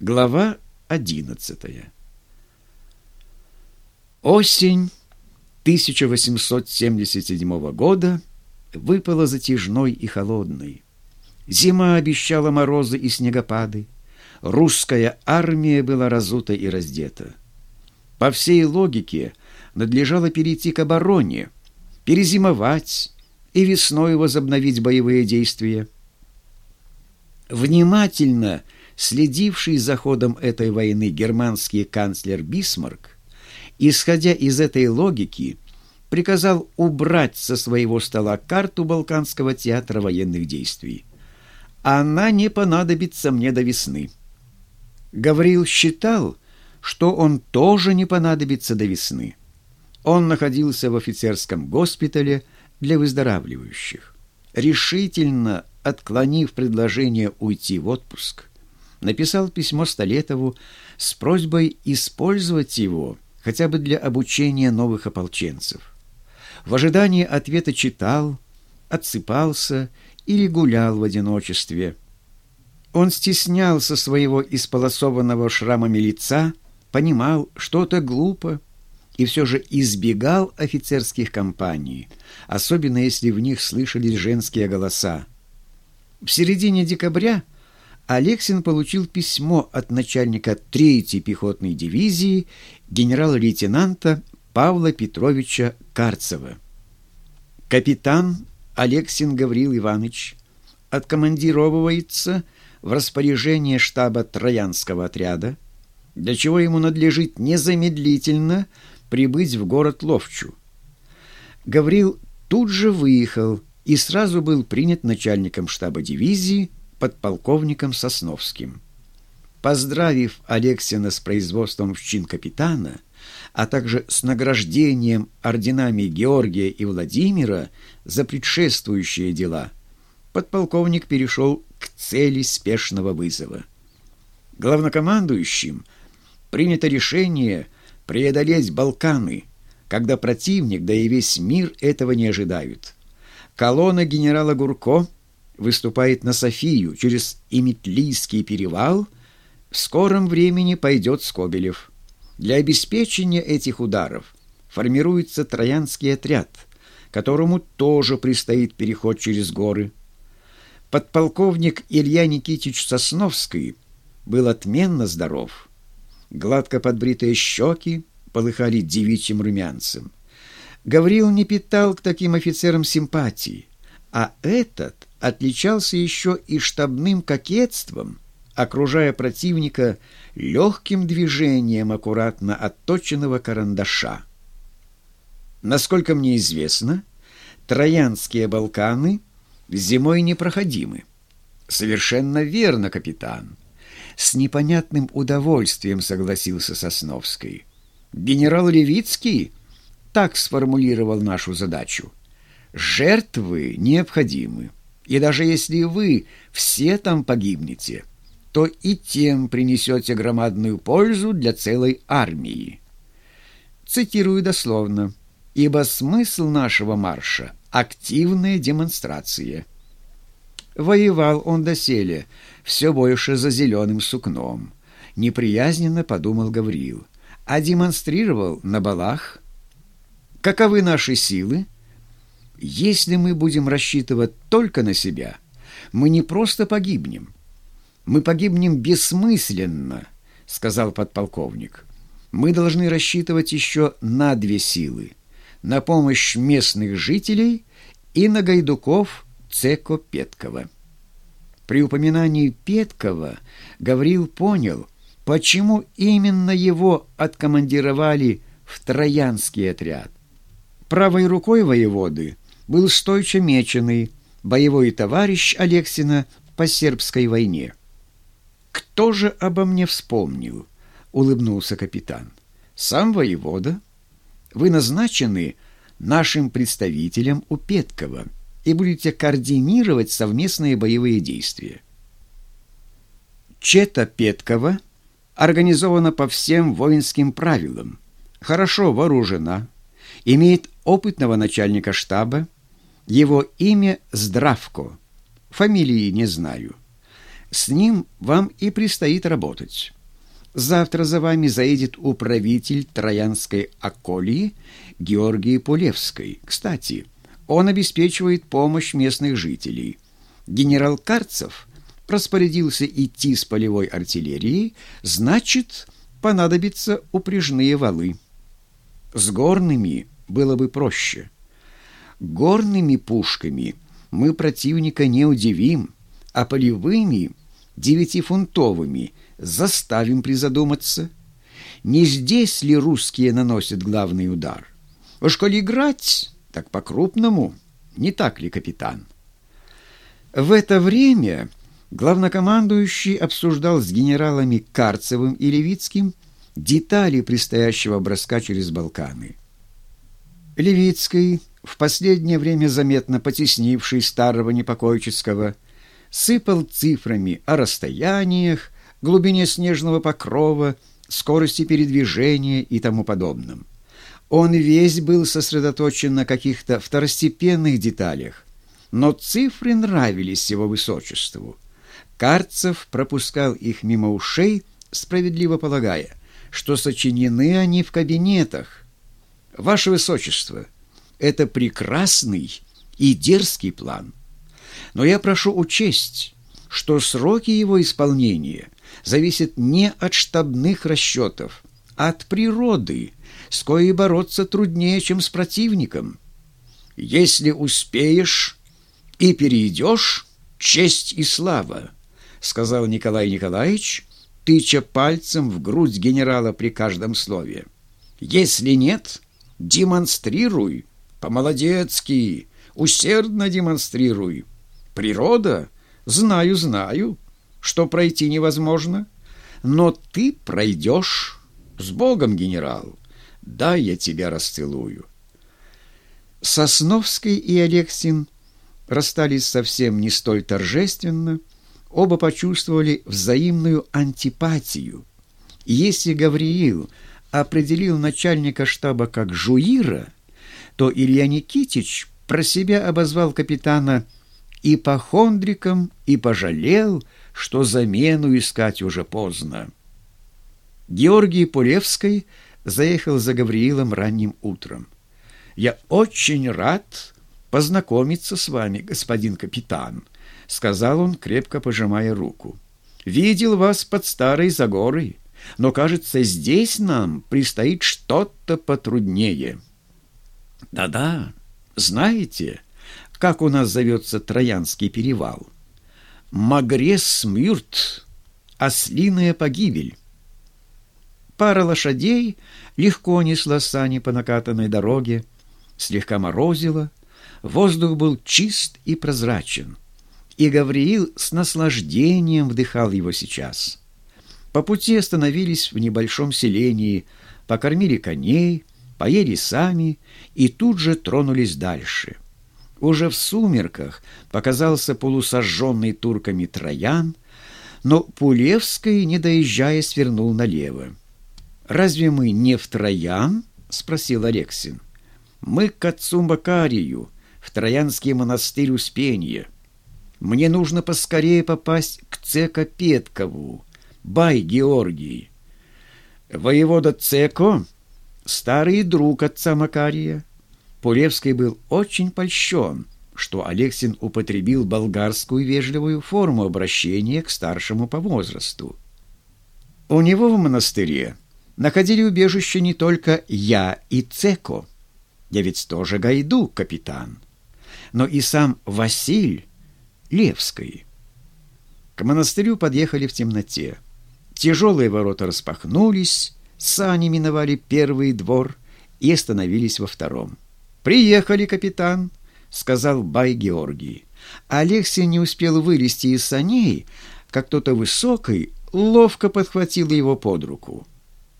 Глава одиннадцатая. Осень 1877 года выпала затяжной и холодной. Зима обещала морозы и снегопады. Русская армия была разута и раздета. По всей логике надлежало перейти к обороне, перезимовать и весной возобновить боевые действия. Внимательно следивший за ходом этой войны германский канцлер Бисмарк, исходя из этой логики, приказал убрать со своего стола карту Балканского театра военных действий. Она не понадобится мне до весны. Гаврил считал, что он тоже не понадобится до весны. Он находился в офицерском госпитале для выздоравливающих. Решительно отклонив предложение уйти в отпуск, написал письмо Столетову с просьбой использовать его хотя бы для обучения новых ополченцев. В ожидании ответа читал, отсыпался или гулял в одиночестве. Он стеснялся своего исполосованного шрамами лица, понимал, что это глупо, и все же избегал офицерских компаний, особенно если в них слышались женские голоса. В середине декабря – Алексин получил письмо от начальника 3-й пехотной дивизии генерала-лейтенанта Павла Петровича Карцева. Капитан Алексин Гаврил Иванович откомандировывается в распоряжение штаба Троянского отряда, для чего ему надлежит незамедлительно прибыть в город Ловчу. Гаврил тут же выехал и сразу был принят начальником штаба дивизии подполковником Сосновским. Поздравив Алексина с производством в чин капитана, а также с награждением орденами Георгия и Владимира за предшествующие дела, подполковник перешел к цели спешного вызова. Главнокомандующим принято решение преодолеть Балканы, когда противник, да и весь мир этого не ожидают. Колонна генерала Гурко – выступает на Софию через Имитлийский перевал, в скором времени пойдет Скобелев. Для обеспечения этих ударов формируется Троянский отряд, которому тоже предстоит переход через горы. Подполковник Илья Никитич Сосновский был отменно здоров. Гладко подбритые щеки полыхали девичьим румянцем. Гаврил не питал к таким офицерам симпатии, а этот отличался еще и штабным кокетством, окружая противника легким движением аккуратно отточенного карандаша. Насколько мне известно, Троянские Балканы зимой непроходимы. Совершенно верно, капитан. С непонятным удовольствием согласился Сосновский. Генерал Левицкий так сформулировал нашу задачу. Жертвы необходимы. И даже если вы все там погибнете, то и тем принесете громадную пользу для целой армии. Цитирую дословно. «Ибо смысл нашего марша — активная демонстрация». Воевал он доселе, все больше за зеленым сукном. Неприязненно подумал Гавриил. А демонстрировал на балах. Каковы наши силы? Если мы будем рассчитывать только на себя, мы не просто погибнем. Мы погибнем бессмысленно, сказал подполковник. Мы должны рассчитывать еще на две силы. На помощь местных жителей и на гайдуков Цеко Петкова. При упоминании Петкова Гаврил понял, почему именно его откомандировали в Троянский отряд. Правой рукой воеводы был стойче меченый, боевой товарищ Алексина по сербской войне. «Кто же обо мне вспомнил?» — улыбнулся капитан. «Сам воевода. Вы назначены нашим представителем у Петкова и будете координировать совместные боевые действия». Чета Петкова организована по всем воинским правилам, хорошо вооружена, имеет опытного начальника штаба, его имя Здравко. Фамилии не знаю. С ним вам и предстоит работать. Завтра за вами заедет управитель Троянской околии Георгий Полевской. Кстати, он обеспечивает помощь местных жителей. Генерал Карцев распорядился идти с полевой артиллерией, значит, понадобятся упряжные валы. С горными было бы проще. Горными пушками мы противника не удивим, а полевыми, девятифунтовыми, заставим призадуматься. Не здесь ли русские наносят главный удар? Уж коли играть, так по-крупному, не так ли, капитан? В это время главнокомандующий обсуждал с генералами Карцевым и Левицким детали предстоящего броска через Балканы. Левицкий, в последнее время заметно потеснивший старого непокойческого, сыпал цифрами о расстояниях, глубине снежного покрова, скорости передвижения и тому подобном. Он весь был сосредоточен на каких-то второстепенных деталях, но цифры нравились его высочеству. Карцев пропускал их мимо ушей, справедливо полагая, что сочинены они в кабинетах. Ваше Высочество, это прекрасный и дерзкий план. Но я прошу учесть, что сроки его исполнения зависят не от штабных расчетов, а от природы, с коей бороться труднее, чем с противником. Если успеешь и перейдешь, честь и слава, сказал Николай Николаевич, тыча пальцем в грудь генерала при каждом слове. Если нет, демонстрируй, по-молодецки, усердно демонстрируй. Природа, знаю, знаю, что пройти невозможно, но ты пройдешь. С Богом, генерал, дай я тебя расцелую. Сосновский и Алексин расстались совсем не столь торжественно, оба почувствовали взаимную антипатию. Если Гавриил определил начальника штаба как жуира, то Илья Никитич про себя обозвал капитана ипохондриком и пожалел, что замену искать уже поздно. Георгий Полевский заехал за Гавриилом ранним утром. «Я очень рад познакомиться с вами, господин капитан», — сказал он, крепко пожимая руку. «Видел вас под старой Загорой, но, кажется, здесь нам предстоит что-то потруднее». «Да-да, знаете...» как у нас зовется Троянский перевал. Магрес-Мюрт, ослиная погибель. Пара лошадей легко несла сани по накатанной дороге, слегка морозило, воздух был чист и прозрачен, и Гавриил с наслаждением вдыхал его сейчас. По пути остановились в небольшом селении, покормили коней, поели сами и тут же тронулись дальше — уже в сумерках показался полусожженный турками Троян, но Пулевский, не доезжая, свернул налево. «Разве мы не в Троян?» — спросил Алексин. «Мы к отцу Макарию, в Троянский монастырь Успения. Мне нужно поскорее попасть к Цека Петкову, бай Георгий». «Воевода Цеко — старый друг отца Макария». Пулевский был очень польщен, что Алексин употребил болгарскую вежливую форму обращения к старшему по возрасту. У него в монастыре находили убежище не только я и Цеко, я ведь тоже гайду, капитан, но и сам Василь Левский. К монастырю подъехали в темноте. Тяжелые ворота распахнулись, сани миновали первый двор и остановились во втором. «Приехали, капитан», — сказал Бай Георгий. Алексей не успел вылезти из саней, как кто-то высокий ловко подхватил его под руку.